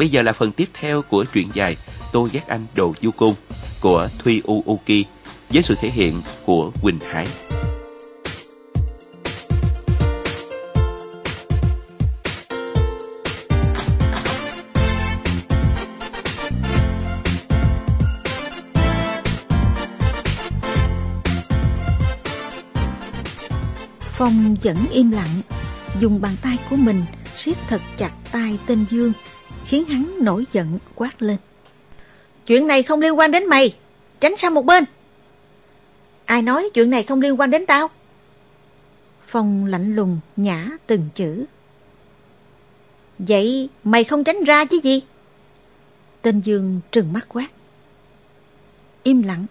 Bây giờ là phần tiếp theo của truyện dài Tô Giác Anh Đồ Du Côn của Thuy Uuki với sự thể hiện của Quỳnh Hải. Phong vẫn im lặng, dùng bàn tay của mình siết thật chặt tay tên Dương, khiến hắn nổi giận quát lên. Chuyện này không liên quan đến mày, tránh sang một bên. Ai nói chuyện này không liên quan đến tao? Phong lạnh lùng nhả từng chữ. Vậy mày không tránh ra chứ gì? Tên Dương trừng mắt quát. Im lặng.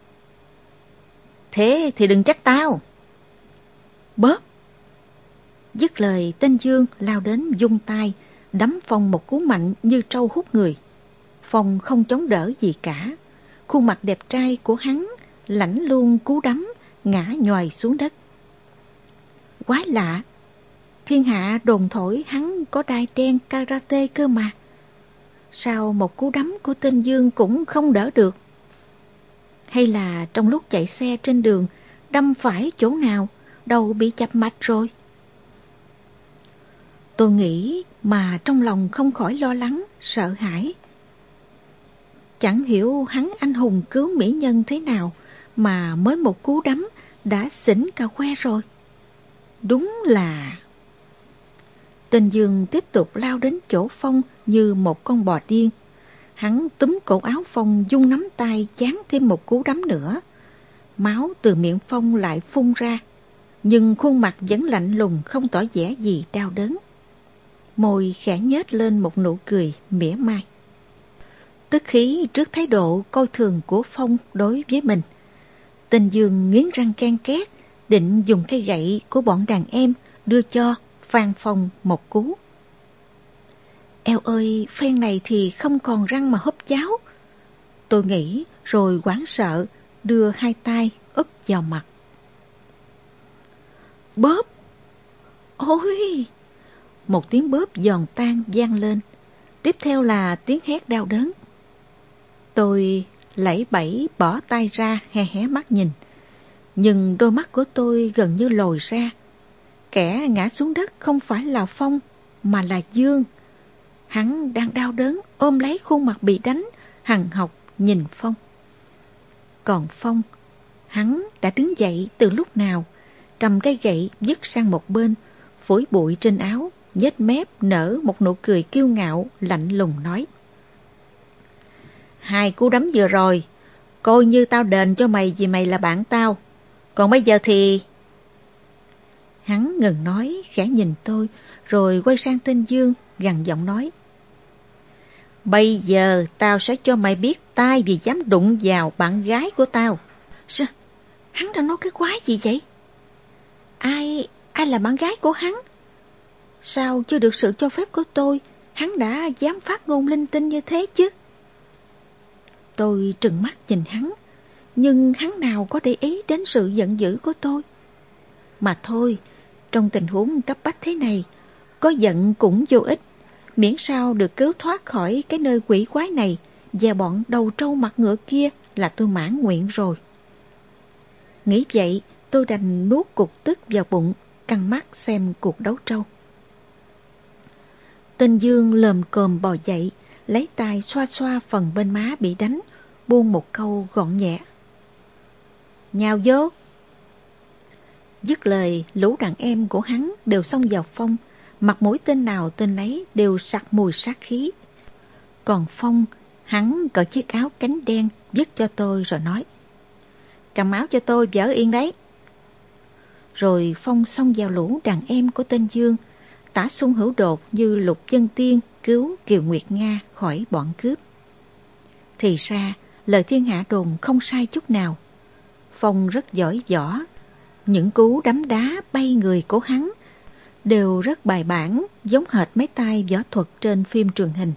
Thế thì đừng trách tao. Bớt. Dứt lời tên Dương lao đến dung tay, đấm Phong một cú mạnh như trâu hút người. Phong không chống đỡ gì cả. Khuôn mặt đẹp trai của hắn lãnh luôn cú đấm, ngã nhòi xuống đất. Quái lạ, thiên hạ đồn thổi hắn có đai đen karate cơ mà. Sao một cú đấm của tên Dương cũng không đỡ được? Hay là trong lúc chạy xe trên đường, đâm phải chỗ nào, đầu bị chập mạch rồi? Tôi nghĩ mà trong lòng không khỏi lo lắng, sợ hãi. Chẳng hiểu hắn anh hùng cứu mỹ nhân thế nào mà mới một cú đấm đã xỉn cà que rồi. Đúng là... Tên Dương tiếp tục lao đến chỗ Phong như một con bò điên. Hắn túm cổ áo Phong dung nắm tay chán thêm một cú đấm nữa. Máu từ miệng Phong lại phun ra, nhưng khuôn mặt vẫn lạnh lùng không tỏ vẻ gì đau đớn môi khẽ nhếch lên một nụ cười mỉa mai. Tức khí trước thái độ coi thường của Phong đối với mình. Tình Dương nghiến răng can két, định dùng cây gậy của bọn đàn em đưa cho Phan Phong một cú. Eo ơi, phen này thì không còn răng mà húp cháo. Tôi nghĩ rồi quán sợ, đưa hai tay úp vào mặt. Bóp! Ôi! Một tiếng bóp giòn tan vang lên. Tiếp theo là tiếng hét đau đớn. Tôi lẫy bẫy bỏ tay ra hé hé mắt nhìn. Nhưng đôi mắt của tôi gần như lồi ra. Kẻ ngã xuống đất không phải là Phong mà là Dương. Hắn đang đau đớn ôm lấy khuôn mặt bị đánh, hằng học nhìn Phong. Còn Phong, hắn đã đứng dậy từ lúc nào, cầm cây gậy dứt sang một bên, phối bụi trên áo, nhếch mép nở một nụ cười kiêu ngạo, lạnh lùng nói. Hai cú đấm vừa rồi, coi như tao đền cho mày vì mày là bạn tao. Còn bây giờ thì... Hắn ngừng nói, khẽ nhìn tôi, rồi quay sang tên Dương, gằn giọng nói. Bây giờ tao sẽ cho mày biết tai vì dám đụng vào bạn gái của tao. Sao? Hắn đang nói cái quái gì vậy? Ai, ai là bạn gái của hắn? Sao chưa được sự cho phép của tôi, hắn đã dám phát ngôn linh tinh như thế chứ? Tôi trừng mắt nhìn hắn, nhưng hắn nào có để ý đến sự giận dữ của tôi. Mà thôi, trong tình huống cấp bách thế này, có giận cũng vô ích, miễn sao được cứu thoát khỏi cái nơi quỷ quái này và bọn đầu trâu mặt ngựa kia là tôi mãn nguyện rồi. Nghĩ vậy, tôi đành nuốt cục tức vào bụng, căng mắt xem cuộc đấu trâu. Tên Dương lờm cồm bò dậy, lấy tay xoa xoa phần bên má bị đánh, buông một câu gọn nhẹ. Nhào vô! Dứt lời, lũ đàn em của hắn đều xông vào phong, mặt mũi tên nào tên ấy đều sặc mùi sát khí. Còn Phong, hắn cởi chiếc áo cánh đen dứt cho tôi rồi nói. Cầm áo cho tôi vỡ yên đấy. Rồi Phong xong vào lũ đàn em của tên Dương, tả sung hữu đột như lục chân tiên cứu Kiều Nguyệt Nga khỏi bọn cướp. Thì ra, lời thiên hạ đồn không sai chút nào. Phong rất giỏi võ, những cú đấm đá bay người của hắn đều rất bài bản, giống hệt mấy tay võ thuật trên phim truyền hình.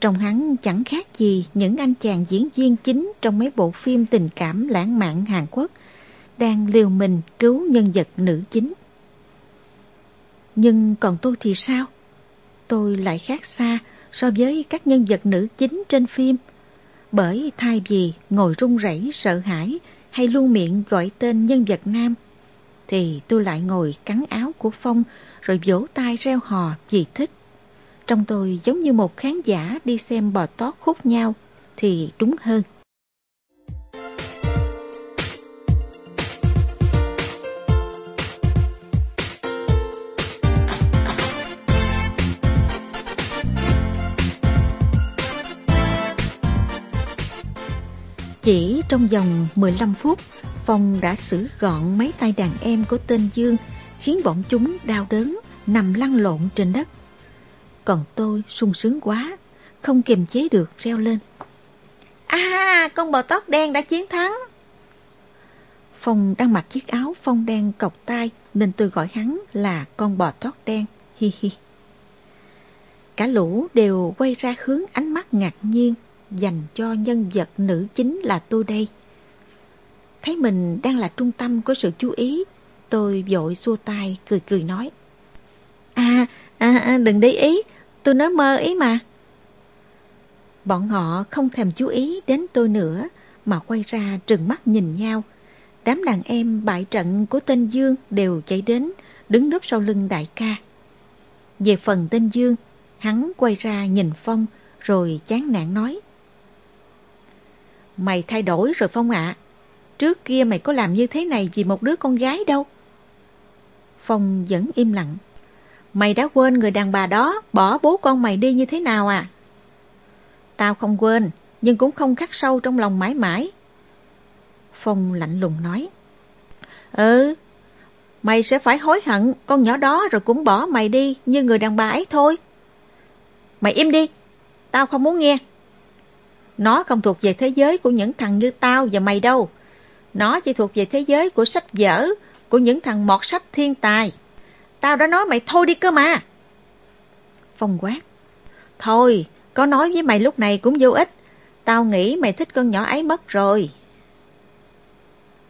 Trong hắn chẳng khác gì những anh chàng diễn viên chính trong mấy bộ phim tình cảm lãng mạn Hàn Quốc đang liều mình cứu nhân vật nữ chính. Nhưng còn tôi thì sao? Tôi lại khác xa, so với các nhân vật nữ chính trên phim. Bởi thay vì ngồi run rẩy sợ hãi hay luôn miệng gọi tên nhân vật nam, thì tôi lại ngồi cắn áo của Phong rồi vỗ tay reo hò vì thích. Trong tôi giống như một khán giả đi xem bò tót khúc nhau thì đúng hơn. Chỉ trong vòng 15 phút, Phong đã xử gọn mấy tay đàn em của tên Dương, khiến bọn chúng đau đớn, nằm lăn lộn trên đất. Còn tôi sung sướng quá, không kiềm chế được reo lên. À, con bò tóc đen đã chiến thắng. Phong đang mặc chiếc áo phong đen cọc tay nên tôi gọi hắn là con bò tót đen, hi hi. Cả lũ đều quay ra hướng ánh mắt ngạc nhiên dành cho nhân vật nữ chính là tôi đây. Thấy mình đang là trung tâm của sự chú ý, tôi vội xua tay cười cười nói. À, à, à đừng để ý, tôi nói mơ ý mà. Bọn họ không thèm chú ý đến tôi nữa mà quay ra trừng mắt nhìn nhau. Đám đàn em bại trận của tên Dương đều chạy đến, đứng núp sau lưng đại ca. Về phần tên Dương, hắn quay ra nhìn Phong rồi chán nản nói. Mày thay đổi rồi Phong ạ. Trước kia mày có làm như thế này vì một đứa con gái đâu. Phong vẫn im lặng. Mày đã quên người đàn bà đó bỏ bố con mày đi như thế nào à? Tao không quên, nhưng cũng không khắc sâu trong lòng mãi mãi. Phong lạnh lùng nói. Ừ, mày sẽ phải hối hận con nhỏ đó rồi cũng bỏ mày đi như người đàn bà ấy thôi. Mày im đi, tao không muốn nghe. Nó không thuộc về thế giới của những thằng như tao và mày đâu. Nó chỉ thuộc về thế giới của sách vở, của những thằng mọt sách thiên tài. Tao đã nói mày thôi đi cơ mà. Phong quát. Thôi, có nói với mày lúc này cũng vô ích. Tao nghĩ mày thích con nhỏ ấy mất rồi.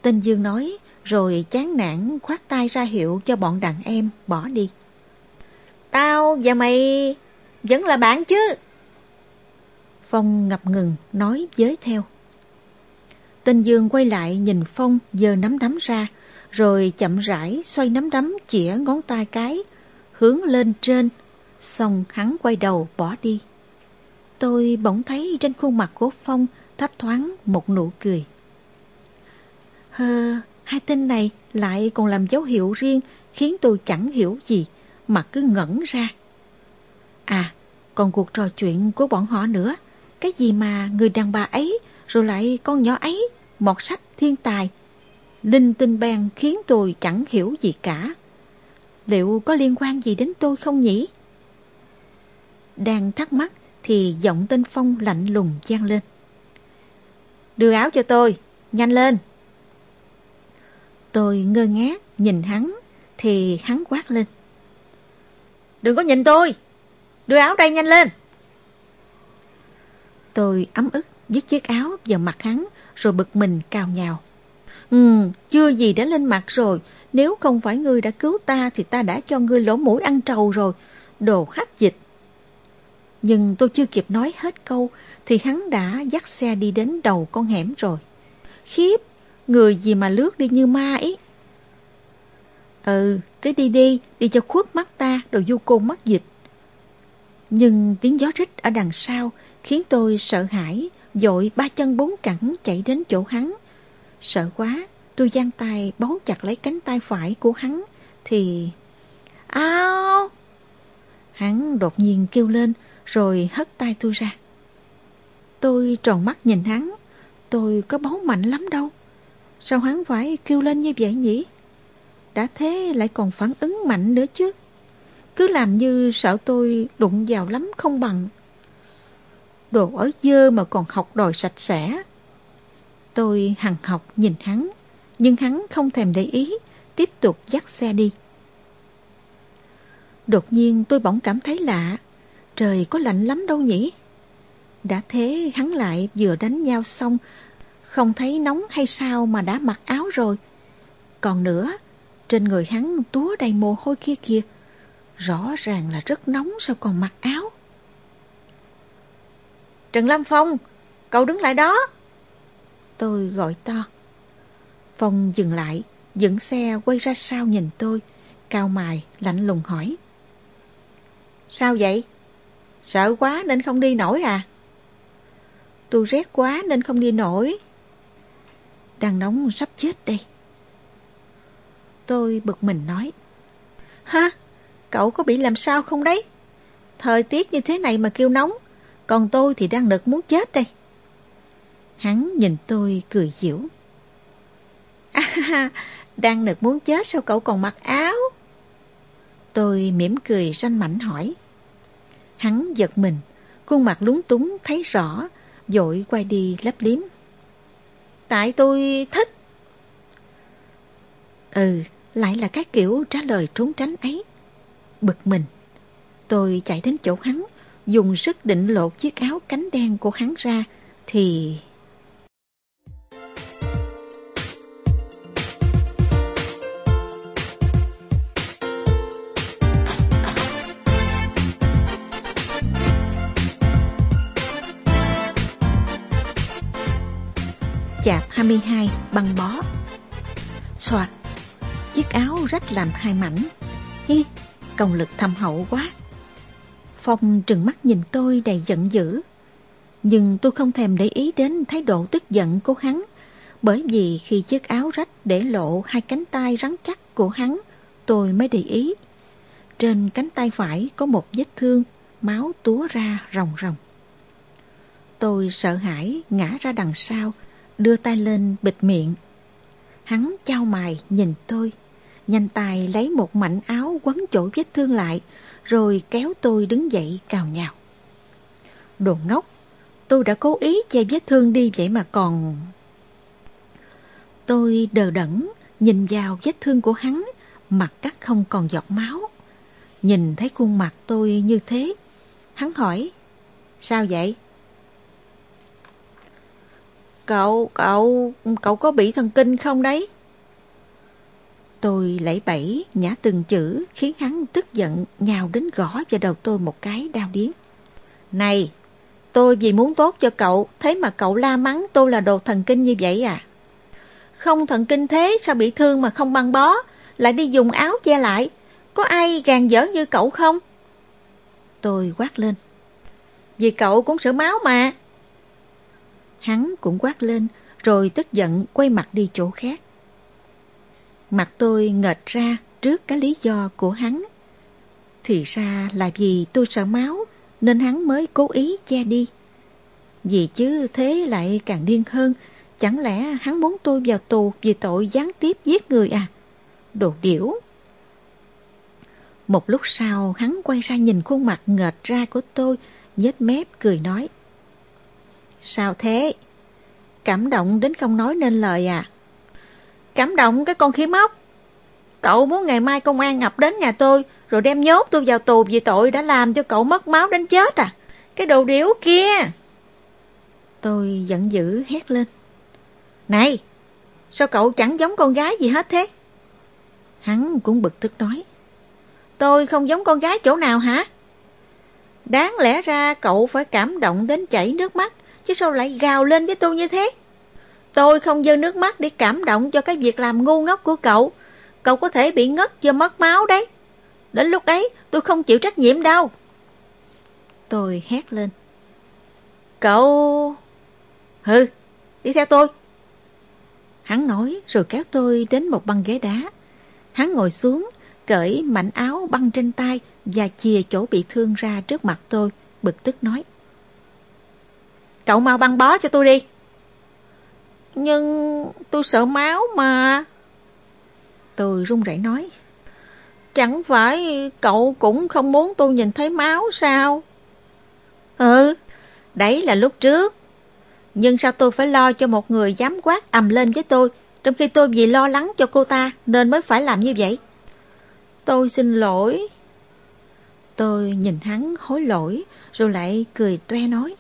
Tên Dương nói, rồi chán nản khoát tay ra hiệu cho bọn đàn em bỏ đi. Tao và mày vẫn là bạn chứ. Phong ngập ngừng nói với theo. Tên Dương quay lại nhìn Phong giơ nắm đấm ra, rồi chậm rãi xoay nắm đấm chĩa ngón tay cái, hướng lên trên, xong hắn quay đầu bỏ đi. Tôi bỗng thấy trên khuôn mặt của Phong thấp thoáng một nụ cười. Hơ, hai tên này lại còn làm dấu hiệu riêng khiến tôi chẳng hiểu gì, mà cứ ngẩn ra. À, còn cuộc trò chuyện của bọn họ nữa. Cái gì mà người đàn bà ấy, rồi lại con nhỏ ấy, mọt sách thiên tài. Linh tinh bèn khiến tôi chẳng hiểu gì cả. Liệu có liên quan gì đến tôi không nhỉ? Đang thắc mắc thì giọng tên Phong lạnh lùng gian lên. Đưa áo cho tôi, nhanh lên. Tôi ngơ ngác nhìn hắn thì hắn quát lên. Đừng có nhìn tôi, đưa áo đây nhanh lên. Tôi ấm ức dứt chiếc áo vào mặt hắn rồi bực mình cào nhào. Ừ, chưa gì đã lên mặt rồi, nếu không phải ngươi đã cứu ta thì ta đã cho ngươi lỗ mũi ăn trầu rồi, đồ khách dịch. Nhưng tôi chưa kịp nói hết câu thì hắn đã dắt xe đi đến đầu con hẻm rồi. Khiếp, người gì mà lướt đi như ma ấy. Ừ, cứ đi đi, đi cho khuất mắt ta, đồ du côn mắt dịch. Nhưng tiếng gió rít ở đằng sau khiến tôi sợ hãi, dội ba chân bốn cẳng chạy đến chỗ hắn. Sợ quá, tôi giang tay bấu chặt lấy cánh tay phải của hắn, thì... Ao! Hắn đột nhiên kêu lên, rồi hất tay tôi ra. Tôi tròn mắt nhìn hắn, tôi có bấu mạnh lắm đâu. Sao hắn phải kêu lên như vậy nhỉ? Đã thế lại còn phản ứng mạnh nữa chứ. Cứ làm như sợ tôi đụng vào lắm không bằng. Đồ ở dơ mà còn học đòi sạch sẽ. Tôi hằng học nhìn hắn, nhưng hắn không thèm để ý, tiếp tục dắt xe đi. Đột nhiên tôi bỗng cảm thấy lạ, trời có lạnh lắm đâu nhỉ? Đã thế hắn lại vừa đánh nhau xong, không thấy nóng hay sao mà đã mặc áo rồi. Còn nữa, trên người hắn túa đầy mồ hôi kia kìa, rõ ràng là rất nóng sao còn mặc áo. Trần Lâm Phong, cậu đứng lại đó. Tôi gọi to. Phong dừng lại, dựng xe quay ra sau nhìn tôi, cao mài, lạnh lùng hỏi. Sao vậy? Sợ quá nên không đi nổi à? Tôi rét quá nên không đi nổi. Đang nóng sắp chết đây. Tôi bực mình nói. Hả? Cậu có bị làm sao không đấy? Thời tiết như thế này mà kêu nóng, còn tôi thì đang đợt muốn chết đây. Hắn nhìn tôi cười dĩu. À, đang nực muốn chết sao cậu còn mặc áo? Tôi mỉm cười ranh mảnh hỏi. Hắn giật mình, khuôn mặt lúng túng thấy rõ, dội quay đi lấp liếm. Tại tôi thích. Ừ, lại là cái kiểu trả lời trốn tránh ấy. Bực mình, tôi chạy đến chỗ hắn, dùng sức định lột chiếc áo cánh đen của hắn ra, thì... Chạp 22 băng bó. Soạt Chiếc áo rách làm hai mảnh. Hi, công lực thâm hậu quá. Phong trừng mắt nhìn tôi đầy giận dữ. Nhưng tôi không thèm để ý đến thái độ tức giận của hắn Bởi vì khi chiếc áo rách để lộ hai cánh tay rắn chắc của hắn Tôi mới để ý. Trên cánh tay phải có một vết thương Máu túa ra ròng ròng. Tôi sợ hãi ngã ra đằng sau đưa tay lên bịt miệng. Hắn trao mài nhìn tôi, nhanh tay lấy một mảnh áo quấn chỗ vết thương lại, rồi kéo tôi đứng dậy cào nhào. Đồ ngốc, tôi đã cố ý che vết thương đi vậy mà còn... Tôi đờ đẫn, nhìn vào vết thương của hắn, mặt cắt không còn giọt máu. Nhìn thấy khuôn mặt tôi như thế, hắn hỏi, sao vậy? Cậu, cậu, cậu có bị thần kinh không đấy? Tôi lẫy bẫy, nhả từng chữ, khiến hắn tức giận, nhào đến gõ vào đầu tôi một cái đau điếng. Này, tôi vì muốn tốt cho cậu, thế mà cậu la mắng tôi là đồ thần kinh như vậy à? Không thần kinh thế, sao bị thương mà không băng bó, lại đi dùng áo che lại, có ai gàn dở như cậu không? Tôi quát lên. Vì cậu cũng sợ máu mà. Hắn cũng quát lên, rồi tức giận quay mặt đi chỗ khác. Mặt tôi ngợt ra trước cái lý do của hắn. Thì ra là vì tôi sợ máu, nên hắn mới cố ý che đi. Vì chứ thế lại càng điên hơn, chẳng lẽ hắn muốn tôi vào tù vì tội gián tiếp giết người à? Đồ điểu! Một lúc sau, hắn quay ra nhìn khuôn mặt ngợt ra của tôi, nhếch mép cười nói. Sao thế? Cảm động đến không nói nên lời à? Cảm động cái con khí móc. Cậu muốn ngày mai công an ngập đến nhà tôi, rồi đem nhốt tôi vào tù vì tội đã làm cho cậu mất máu đến chết à? Cái đồ điếu kia! Tôi giận dữ hét lên. Này! Sao cậu chẳng giống con gái gì hết thế? Hắn cũng bực tức nói. Tôi không giống con gái chỗ nào hả? Đáng lẽ ra cậu phải cảm động đến chảy nước mắt, chứ sao lại gào lên với tôi như thế? Tôi không dơ nước mắt để cảm động cho cái việc làm ngu ngốc của cậu. Cậu có thể bị ngất do mất máu đấy. Đến lúc ấy tôi không chịu trách nhiệm đâu. Tôi hét lên. Cậu... Hừ, đi theo tôi. Hắn nói rồi kéo tôi đến một băng ghế đá. Hắn ngồi xuống, cởi mảnh áo băng trên tay và chìa chỗ bị thương ra trước mặt tôi, bực tức nói. Cậu mau băng bó cho tôi đi. Nhưng tôi sợ máu mà. Tôi run rẩy nói. Chẳng phải cậu cũng không muốn tôi nhìn thấy máu sao? Ừ, đấy là lúc trước. Nhưng sao tôi phải lo cho một người dám quát ầm lên với tôi, trong khi tôi vì lo lắng cho cô ta nên mới phải làm như vậy? Tôi xin lỗi. Tôi nhìn hắn hối lỗi, rồi lại cười toe nói.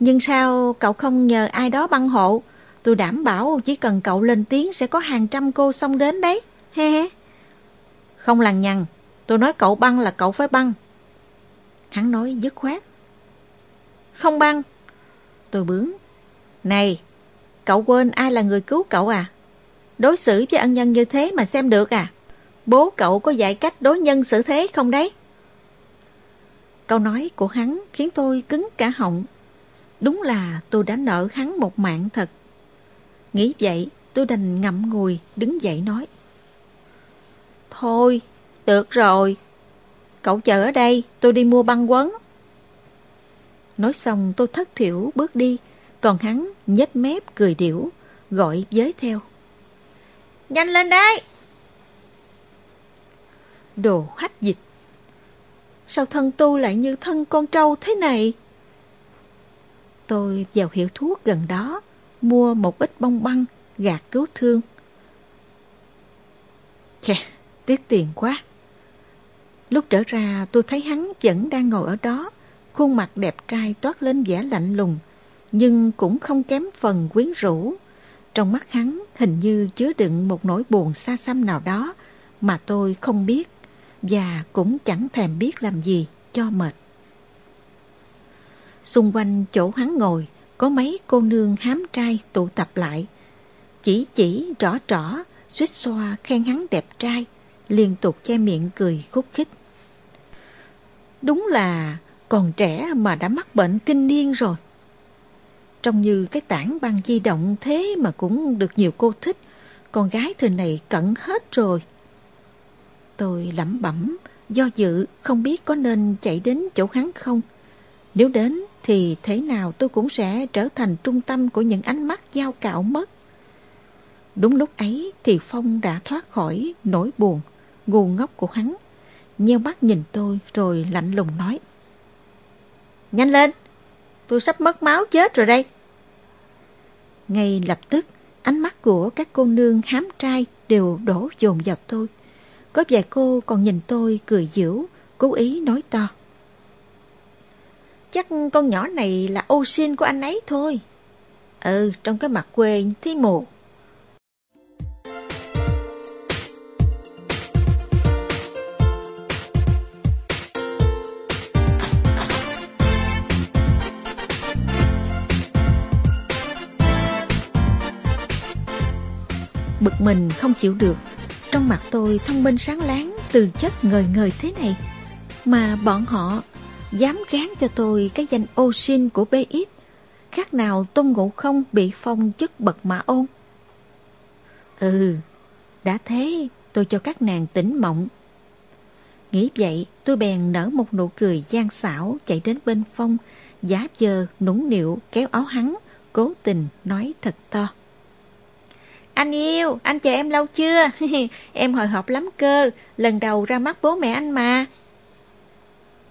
Nhưng sao cậu không nhờ ai đó băng hộ? Tôi đảm bảo chỉ cần cậu lên tiếng sẽ có hàng trăm cô xông đến đấy. He he. Không lằng nhằng, tôi nói cậu băng là cậu phải băng. Hắn nói dứt khoát. Không băng. Tôi bướng. Này, cậu quên ai là người cứu cậu à? Đối xử với ân nhân như thế mà xem được à? Bố cậu có dạy cách đối nhân xử thế không đấy? Câu nói của hắn khiến tôi cứng cả họng. Đúng là tôi đã nợ hắn một mạng thật. Nghĩ vậy, tôi đành ngậm ngùi, đứng dậy nói. Thôi, được rồi. Cậu chờ ở đây, tôi đi mua băng quấn. Nói xong tôi thất thiểu bước đi, còn hắn nhếch mép cười điểu, gọi giới theo. Nhanh lên đây! Đồ hách dịch. Sao thân tu lại như thân con trâu thế này? Tôi vào hiệu thuốc gần đó, mua một ít bông băng, gạt cứu thương. Chà, tiếc tiền quá. Lúc trở ra tôi thấy hắn vẫn đang ngồi ở đó, khuôn mặt đẹp trai toát lên vẻ lạnh lùng, nhưng cũng không kém phần quyến rũ. Trong mắt hắn hình như chứa đựng một nỗi buồn xa xăm nào đó mà tôi không biết và cũng chẳng thèm biết làm gì cho mệt. Xung quanh chỗ hắn ngồi có mấy cô nương hám trai tụ tập lại. Chỉ chỉ rõ rõ, suýt xoa khen hắn đẹp trai, liên tục che miệng cười khúc khích. Đúng là còn trẻ mà đã mắc bệnh kinh niên rồi. Trông như cái tảng băng di động thế mà cũng được nhiều cô thích, con gái thời này cẩn hết rồi. Tôi lẩm bẩm, do dự không biết có nên chạy đến chỗ hắn không. Nếu đến thì thế nào tôi cũng sẽ trở thành trung tâm của những ánh mắt giao cạo mất. Đúng lúc ấy thì Phong đã thoát khỏi nỗi buồn, ngu ngốc của hắn. Nheo mắt nhìn tôi rồi lạnh lùng nói. Nhanh lên, tôi sắp mất máu chết rồi đây. Ngay lập tức, ánh mắt của các cô nương hám trai đều đổ dồn vào tôi. Có vài cô còn nhìn tôi cười giễu, cố ý nói to. Chắc con nhỏ này là ô xin của anh ấy thôi. Ừ, trong cái mặt quê thi mù. Bực mình không chịu được Trong mặt tôi thông minh sáng láng Từ chất ngời ngời thế này Mà bọn họ dám gán cho tôi cái danh ô sin của BX, khác nào Tôn Ngộ Không bị phong chức bậc mã ôn. Ừ, đã thế tôi cho các nàng tỉnh mộng. Nghĩ vậy tôi bèn nở một nụ cười gian xảo chạy đến bên phong, giá giờ nũng nịu kéo áo hắn, cố tình nói thật to. Anh yêu, anh chờ em lâu chưa? em hồi hộp lắm cơ, lần đầu ra mắt bố mẹ anh mà.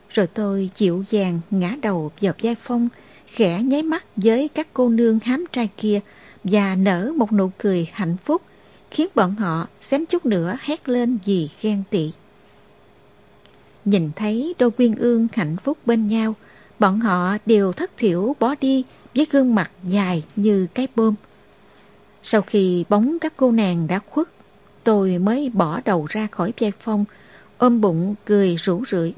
Rồi tôi dịu dàng ngã đầu vào vai Phong, khẽ nháy mắt với các cô nương hám trai kia và nở một nụ cười hạnh phúc, khiến bọn họ xém chút nữa hét lên vì ghen tị. Nhìn thấy đôi quyên ương hạnh phúc bên nhau, bọn họ đều thất thiểu bó đi với gương mặt dài như cái bơm. Sau khi bóng các cô nàng đã khuất, tôi mới bỏ đầu ra khỏi vai phong, ôm bụng cười rủ rượi.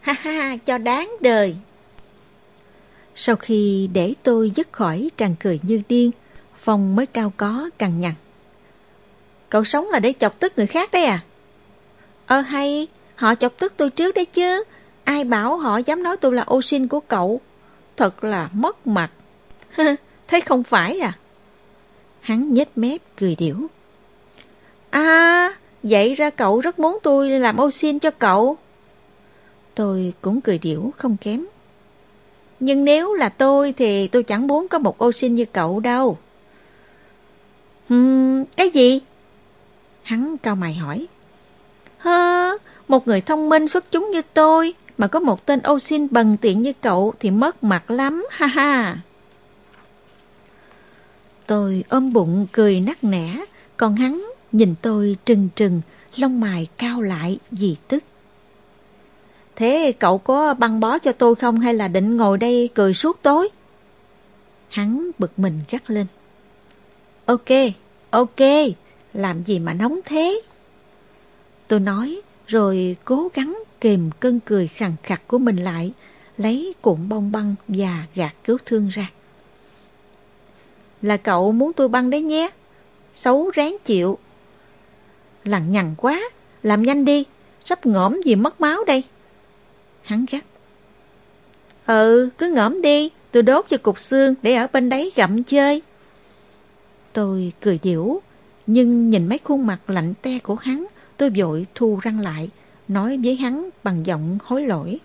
Ha ha, cho đáng đời. Sau khi để tôi dứt khỏi tràn cười như điên, Phong mới cao có cằn nhằn. Cậu sống là để chọc tức người khác đấy à? Ờ hay, họ chọc tức tôi trước đấy chứ. Ai bảo họ dám nói tôi là ô sinh của cậu? Thật là mất mặt. Thế không phải à? Hắn nhếch mép cười điểu. À, vậy ra cậu rất muốn tôi làm ô xin cho cậu. Tôi cũng cười điểu không kém. Nhưng nếu là tôi thì tôi chẳng muốn có một ô sinh như cậu đâu. Hừm, cái gì? Hắn cao mày hỏi. Hơ, một người thông minh xuất chúng như tôi mà có một tên ô xin bần tiện như cậu thì mất mặt lắm, ha ha. Tôi ôm bụng cười nắc nẻ, còn hắn nhìn tôi trừng trừng, lông mày cao lại vì tức. Thế cậu có băng bó cho tôi không hay là định ngồi đây cười suốt tối? Hắn bực mình gắt lên. Ok, ok, làm gì mà nóng thế? Tôi nói rồi cố gắng kìm cơn cười khẳng khặt của mình lại, lấy cuộn bông băng và gạt cứu thương ra. Là cậu muốn tôi băng đấy nhé. Xấu ráng chịu. Lằng nhằng quá, làm nhanh đi, sắp ngõm gì mất máu đây. Hắn gắt. Ừ, cứ ngõm đi, tôi đốt cho cục xương để ở bên đấy gặm chơi. Tôi cười điểu, nhưng nhìn mấy khuôn mặt lạnh te của hắn, tôi vội thu răng lại, nói với hắn bằng giọng hối lỗi.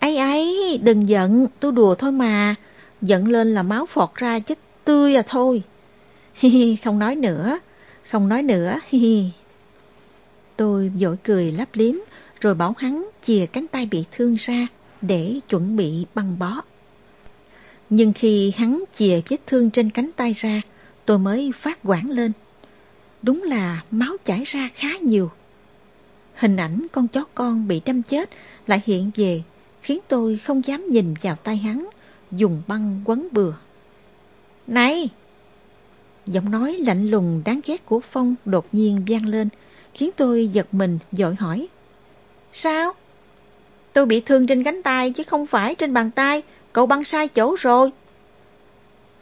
ấy ấy, đừng giận, tôi đùa thôi mà. Giận lên là máu phọt ra chết tươi à thôi. Hi hi, không nói nữa, không nói nữa, hi hi. Tôi vội cười lắp liếm, rồi bảo hắn chìa cánh tay bị thương ra để chuẩn bị băng bó. Nhưng khi hắn chìa vết thương trên cánh tay ra, tôi mới phát quản lên. Đúng là máu chảy ra khá nhiều. Hình ảnh con chó con bị đâm chết lại hiện về, khiến tôi không dám nhìn vào tay hắn, dùng băng quấn bừa. Này! Giọng nói lạnh lùng đáng ghét của Phong đột nhiên vang lên, khiến tôi giật mình dội hỏi. Sao? Tôi bị thương trên cánh tay chứ không phải trên bàn tay, cậu băng sai chỗ rồi.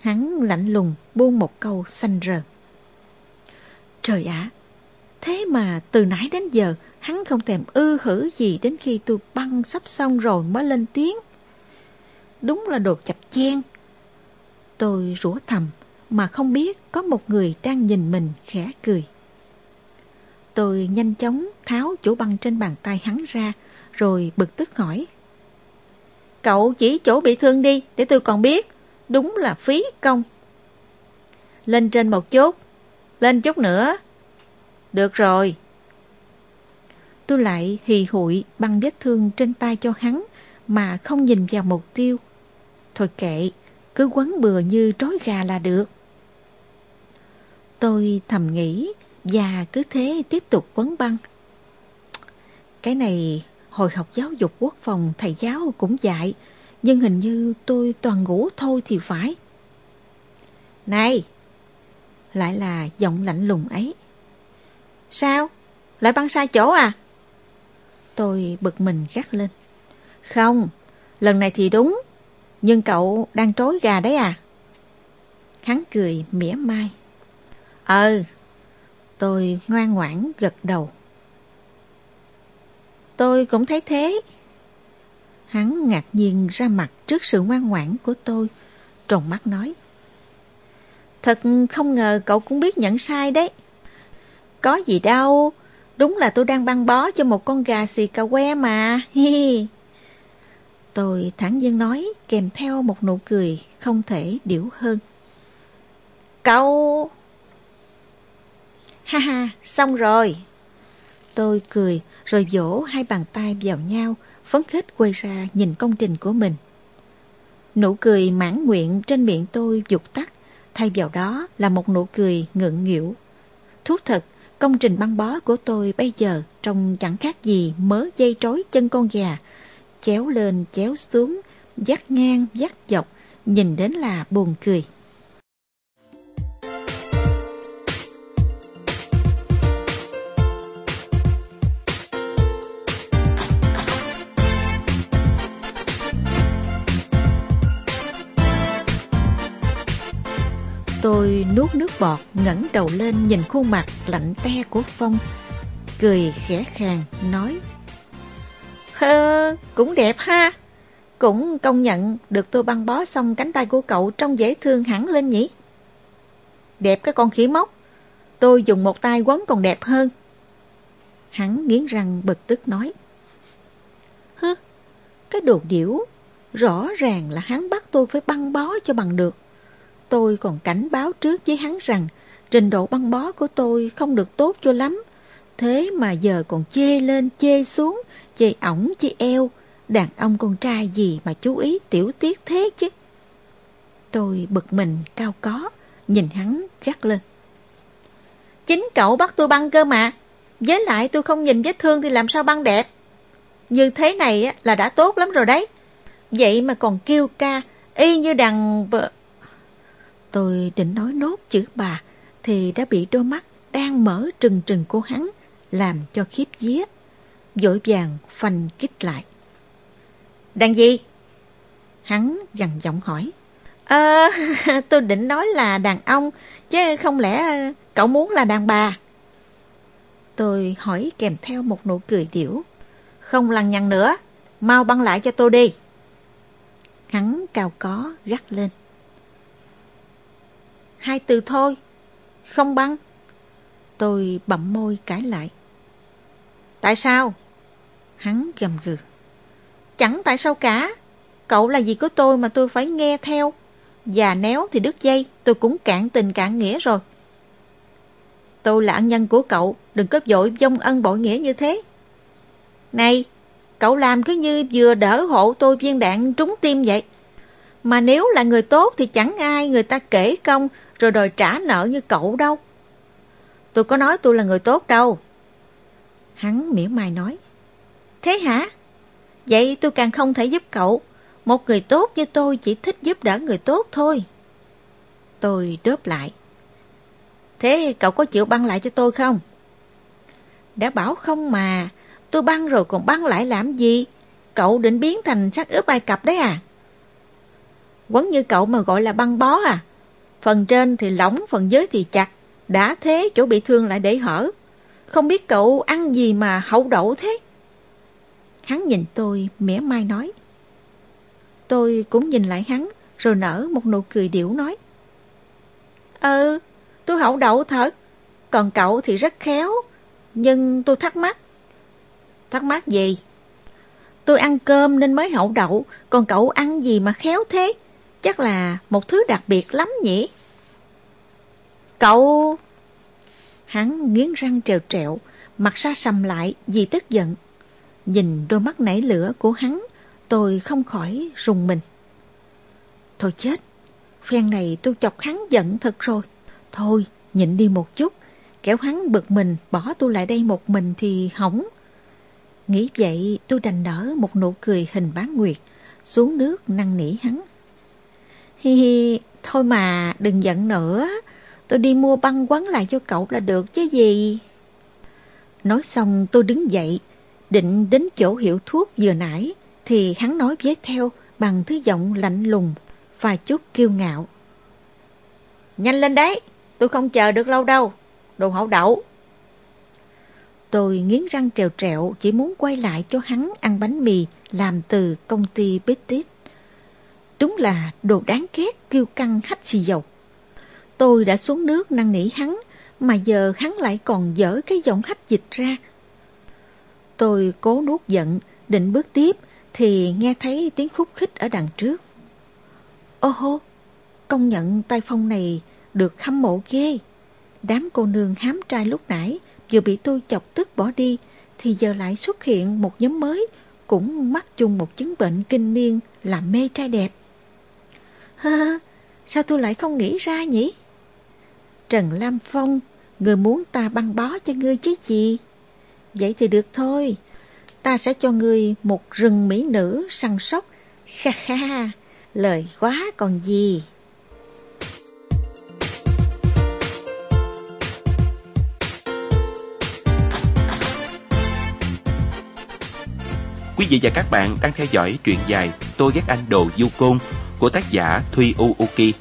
Hắn lạnh lùng buông một câu xanh rờn. Trời ạ! thế mà từ nãy đến giờ hắn không thèm ư hử gì đến khi tôi băng sắp xong rồi mới lên tiếng. Đúng là đồ chập chen. Tôi rủa thầm mà không biết có một người đang nhìn mình khẽ cười. Tôi nhanh chóng tháo chỗ băng trên bàn tay hắn ra rồi bực tức hỏi. Cậu chỉ chỗ bị thương đi để tôi còn biết. Đúng là phí công. Lên trên một chút. Lên chút nữa. Được rồi. Tôi lại hì hụi băng vết thương trên tay cho hắn mà không nhìn vào mục tiêu. Thôi kệ, cứ quấn bừa như trói gà là được. Tôi thầm nghĩ và cứ thế tiếp tục quấn băng. Cái này hồi học giáo dục quốc phòng thầy giáo cũng dạy, nhưng hình như tôi toàn ngủ thôi thì phải. Này! Lại là giọng lạnh lùng ấy. Sao? Lại băng sai chỗ à? Tôi bực mình gắt lên. Không, lần này thì đúng, nhưng cậu đang trối gà đấy à? Hắn cười mỉa mai. Ừ, tôi ngoan ngoãn gật đầu. Tôi cũng thấy thế. Hắn ngạc nhiên ra mặt trước sự ngoan ngoãn của tôi, tròn mắt nói. Thật không ngờ cậu cũng biết nhận sai đấy. Có gì đâu, đúng là tôi đang băng bó cho một con gà xì cà que mà. Hi Tôi thẳng nhiên nói kèm theo một nụ cười không thể điểu hơn. Cậu... Ha ha, xong rồi. Tôi cười rồi vỗ hai bàn tay vào nhau, phấn khích quay ra nhìn công trình của mình. Nụ cười mãn nguyện trên miệng tôi dục tắt, thay vào đó là một nụ cười ngượng nghịu. Thú thật, công trình băng bó của tôi bây giờ trông chẳng khác gì mớ dây trói chân con gà, chéo lên chéo xuống, dắt ngang dắt dọc, nhìn đến là buồn cười. Nuốt nước bọt, ngẩng đầu lên nhìn khuôn mặt lạnh te của Phong, cười khẽ khàng, nói Hơ, cũng đẹp ha. Cũng công nhận được tôi băng bó xong cánh tay của cậu trông dễ thương hẳn lên nhỉ. Đẹp cái con khỉ mốc, tôi dùng một tay quấn còn đẹp hơn. Hắn nghiến răng bực tức nói. Hứ, cái đồ điểu, rõ ràng là hắn bắt tôi phải băng bó cho bằng được. Tôi còn cảnh báo trước với hắn rằng trình độ băng bó của tôi không được tốt cho lắm. Thế mà giờ còn chê lên chê xuống, chê ổng chê eo. Đàn ông con trai gì mà chú ý tiểu tiết thế chứ. Tôi bực mình cao có, nhìn hắn gắt lên. Chính cậu bắt tôi băng cơ mà. Với lại tôi không nhìn vết thương thì làm sao băng đẹp. Như thế này là đã tốt lắm rồi đấy. Vậy mà còn kêu ca, y như đằng vợ Tôi định nói nốt chữ bà thì đã bị đôi mắt đang mở trừng trừng của hắn làm cho khiếp vía. Dội vàng phanh kích lại. Đàn gì? Hắn gằn giọng hỏi. Ờ, tôi định nói là đàn ông, chứ không lẽ cậu muốn là đàn bà? Tôi hỏi kèm theo một nụ cười điểu. Không lằng nhằng nữa, mau băng lại cho tôi đi. Hắn cao có gắt lên. Hai từ thôi, không băng. Tôi bậm môi cãi lại. Tại sao? Hắn gầm gừ. Chẳng tại sao cả. Cậu là gì của tôi mà tôi phải nghe theo. già néo thì đứt dây, tôi cũng cạn tình cạn nghĩa rồi. Tôi là ân nhân của cậu, đừng có dội dông ân bội nghĩa như thế. Này, cậu làm cứ như vừa đỡ hộ tôi viên đạn trúng tim vậy. Mà nếu là người tốt thì chẳng ai người ta kể công rồi đòi trả nợ như cậu đâu. Tôi có nói tôi là người tốt đâu. Hắn mỉa mai nói. Thế hả? Vậy tôi càng không thể giúp cậu. Một người tốt như tôi chỉ thích giúp đỡ người tốt thôi. Tôi đớp lại. Thế cậu có chịu băng lại cho tôi không? Đã bảo không mà, tôi băng rồi còn băng lại làm gì? Cậu định biến thành xác ướp Ai Cập đấy à? Quấn như cậu mà gọi là băng bó à? Phần trên thì lỏng, phần dưới thì chặt. Đã thế chỗ bị thương lại để hở. Không biết cậu ăn gì mà hậu đậu thế? Hắn nhìn tôi mỉa mai nói. Tôi cũng nhìn lại hắn rồi nở một nụ cười điểu nói. Ừ, tôi hậu đậu thật. Còn cậu thì rất khéo. Nhưng tôi thắc mắc. Thắc mắc gì? Tôi ăn cơm nên mới hậu đậu, còn cậu ăn gì mà khéo thế? Chắc là một thứ đặc biệt lắm nhỉ? Cậu... Hắn nghiến răng trèo trẹo, mặt xa sầm lại vì tức giận. Nhìn đôi mắt nảy lửa của hắn, tôi không khỏi rùng mình. Thôi chết, phen này tôi chọc hắn giận thật rồi. Thôi, nhịn đi một chút, kéo hắn bực mình bỏ tôi lại đây một mình thì hỏng. Nghĩ vậy tôi đành nở một nụ cười hình bán nguyệt, xuống nước năn nỉ hắn. Hi hi, thôi mà đừng giận nữa, tôi đi mua băng quấn lại cho cậu là được chứ gì. Nói xong tôi đứng dậy, định đến chỗ hiệu thuốc vừa nãy, thì hắn nói với theo bằng thứ giọng lạnh lùng và chút kiêu ngạo. Nhanh lên đấy, tôi không chờ được lâu đâu, đồ hậu đậu. Tôi nghiến răng trèo trẹo chỉ muốn quay lại cho hắn ăn bánh mì làm từ công ty Petit. Đúng là đồ đáng ghét kiêu căng hách xì dầu. Tôi đã xuống nước năn nỉ hắn, mà giờ hắn lại còn dở cái giọng hách dịch ra. Tôi cố nuốt giận, định bước tiếp, thì nghe thấy tiếng khúc khích ở đằng trước. Ô hô, công nhận tay phong này được hâm mộ ghê. Đám cô nương hám trai lúc nãy vừa bị tôi chọc tức bỏ đi, thì giờ lại xuất hiện một nhóm mới, cũng mắc chung một chứng bệnh kinh niên là mê trai đẹp. Ha sao tôi lại không nghĩ ra nhỉ? Trần Lam Phong, người muốn ta băng bó cho ngươi chứ gì? Vậy thì được thôi, ta sẽ cho ngươi một rừng mỹ nữ săn sóc. Kha kha, lời quá còn gì. Quý vị và các bạn đang theo dõi truyện dài Tôi ghét anh đồ du côn của tác giả Thuy Uuki.